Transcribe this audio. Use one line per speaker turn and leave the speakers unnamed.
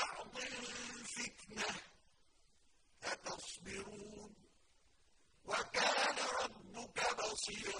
بَعْضٍ فِتْنَةٌ أَتَصْبِرُونَ وَكَانَ رَبُّكَ بَصِيرًا